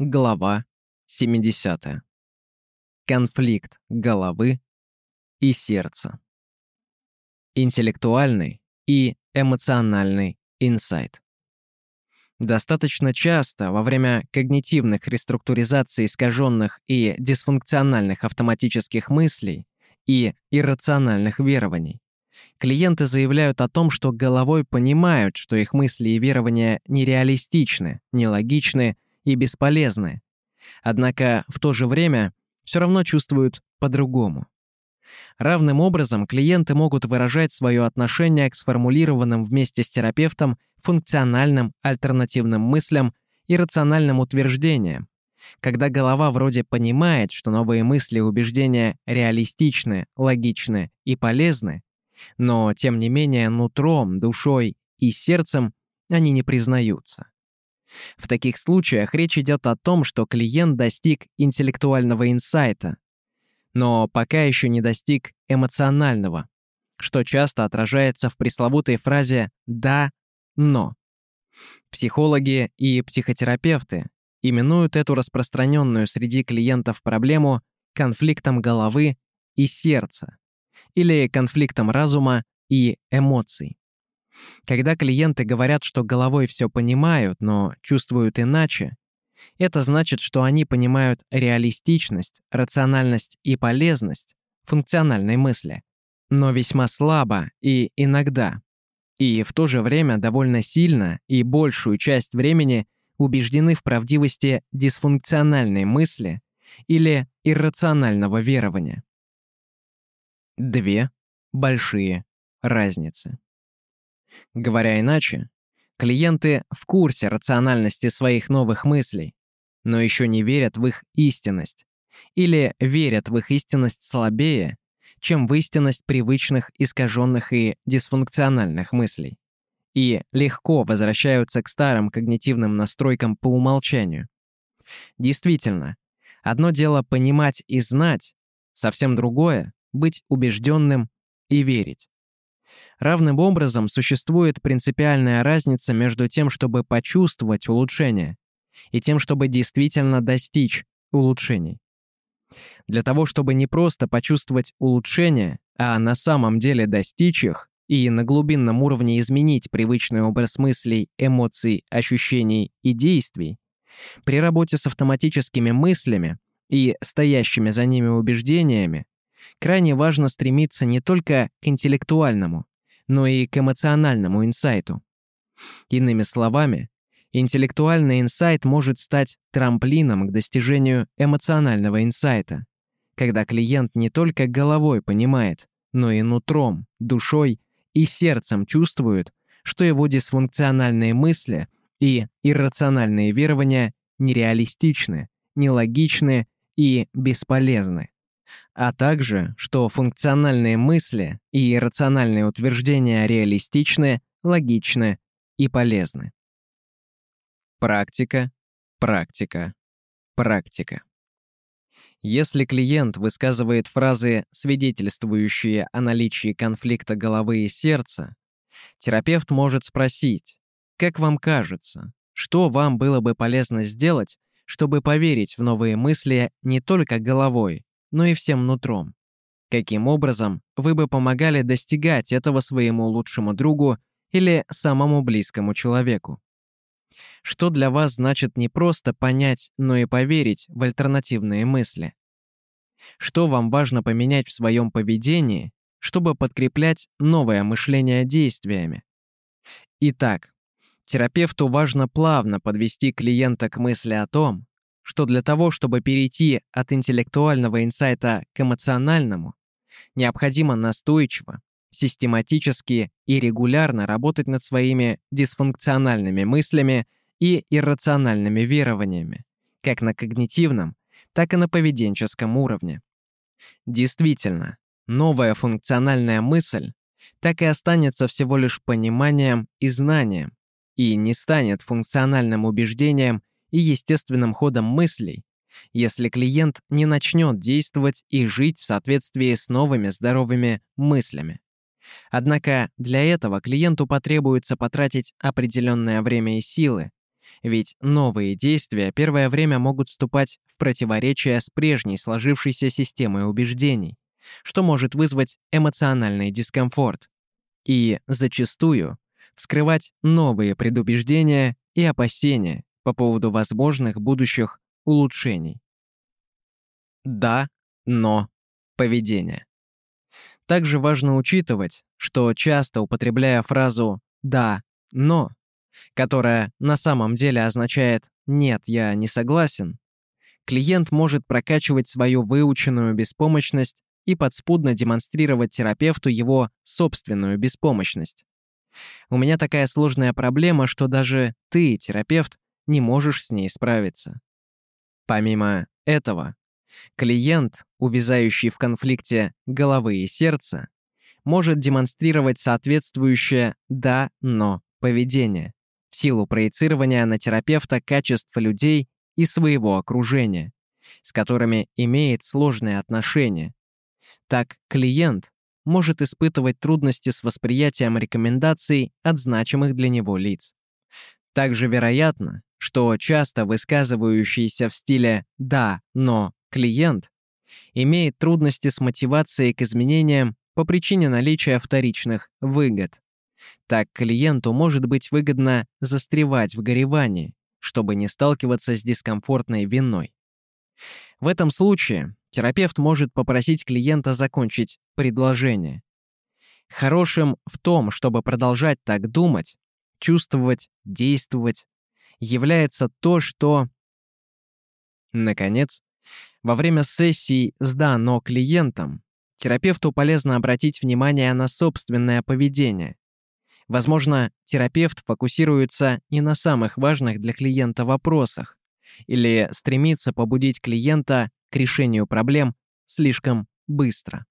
Глава 70. Конфликт головы и сердца. Интеллектуальный и эмоциональный инсайт. Достаточно часто во время когнитивных реструктуризаций искаженных и дисфункциональных автоматических мыслей и иррациональных верований клиенты заявляют о том, что головой понимают, что их мысли и верования нереалистичны, нелогичны и бесполезны. Однако в то же время все равно чувствуют по-другому. Равным образом клиенты могут выражать свое отношение к сформулированным вместе с терапевтом функциональным альтернативным мыслям и рациональным утверждениям, когда голова вроде понимает, что новые мысли и убеждения реалистичны, логичны и полезны, но тем не менее нутром, душой и сердцем они не признаются. В таких случаях речь идет о том, что клиент достиг интеллектуального инсайта, но пока еще не достиг эмоционального, что часто отражается в пресловутой фразе «да, но». Психологи и психотерапевты именуют эту распространенную среди клиентов проблему конфликтом головы и сердца или конфликтом разума и эмоций. Когда клиенты говорят, что головой все понимают, но чувствуют иначе, это значит, что они понимают реалистичность, рациональность и полезность функциональной мысли, но весьма слабо и иногда. И в то же время довольно сильно и большую часть времени убеждены в правдивости дисфункциональной мысли или иррационального верования. Две большие разницы. Говоря иначе, клиенты в курсе рациональности своих новых мыслей, но еще не верят в их истинность или верят в их истинность слабее, чем в истинность привычных, искаженных и дисфункциональных мыслей. И легко возвращаются к старым когнитивным настройкам по умолчанию. Действительно, одно дело понимать и знать, совсем другое — быть убежденным и верить. Равным образом существует принципиальная разница между тем, чтобы почувствовать улучшение, и тем, чтобы действительно достичь улучшений. Для того, чтобы не просто почувствовать улучшение, а на самом деле достичь их и на глубинном уровне изменить привычный образ мыслей, эмоций, ощущений и действий, при работе с автоматическими мыслями и стоящими за ними убеждениями, крайне важно стремиться не только к интеллектуальному, но и к эмоциональному инсайту. Иными словами, интеллектуальный инсайт может стать трамплином к достижению эмоционального инсайта, когда клиент не только головой понимает, но и нутром, душой и сердцем чувствует, что его дисфункциональные мысли и иррациональные верования нереалистичны, нелогичны и бесполезны а также, что функциональные мысли и рациональные утверждения реалистичны, логичны и полезны. Практика, практика, практика. Если клиент высказывает фразы, свидетельствующие о наличии конфликта головы и сердца, терапевт может спросить, как вам кажется, что вам было бы полезно сделать, чтобы поверить в новые мысли не только головой, но и всем нутром. Каким образом вы бы помогали достигать этого своему лучшему другу или самому близкому человеку? Что для вас значит не просто понять, но и поверить в альтернативные мысли? Что вам важно поменять в своем поведении, чтобы подкреплять новое мышление действиями? Итак, терапевту важно плавно подвести клиента к мысли о том, что для того, чтобы перейти от интеллектуального инсайта к эмоциональному, необходимо настойчиво, систематически и регулярно работать над своими дисфункциональными мыслями и иррациональными верованиями, как на когнитивном, так и на поведенческом уровне. Действительно, новая функциональная мысль так и останется всего лишь пониманием и знанием, и не станет функциональным убеждением и естественным ходом мыслей, если клиент не начнет действовать и жить в соответствии с новыми здоровыми мыслями. Однако для этого клиенту потребуется потратить определенное время и силы, Ведь новые действия первое время могут вступать в противоречие с прежней сложившейся системой убеждений, что может вызвать эмоциональный дискомфорт. И, зачастую, вскрывать новые предубеждения и опасения по поводу возможных будущих улучшений. Да, но поведение. Также важно учитывать, что часто употребляя фразу «да, но», которая на самом деле означает «нет, я не согласен», клиент может прокачивать свою выученную беспомощность и подспудно демонстрировать терапевту его собственную беспомощность. У меня такая сложная проблема, что даже ты, терапевт, не можешь с ней справиться. Помимо этого, клиент, увязающий в конфликте головы и сердца, может демонстрировать соответствующее «да, но» поведение в силу проецирования на терапевта качеств людей и своего окружения, с которыми имеет сложные отношения. Так, клиент может испытывать трудности с восприятием рекомендаций от значимых для него лиц. Также вероятно, что часто высказывающийся в стиле «да, но» клиент имеет трудности с мотивацией к изменениям по причине наличия вторичных выгод. Так клиенту может быть выгодно застревать в горевании, чтобы не сталкиваться с дискомфортной виной. В этом случае терапевт может попросить клиента закончить предложение. Хорошим в том, чтобы продолжать так думать, чувствовать, действовать, является то, что... Наконец, во время сессий с «да», но клиентом терапевту полезно обратить внимание на собственное поведение. Возможно, терапевт фокусируется не на самых важных для клиента вопросах или стремится побудить клиента к решению проблем слишком быстро.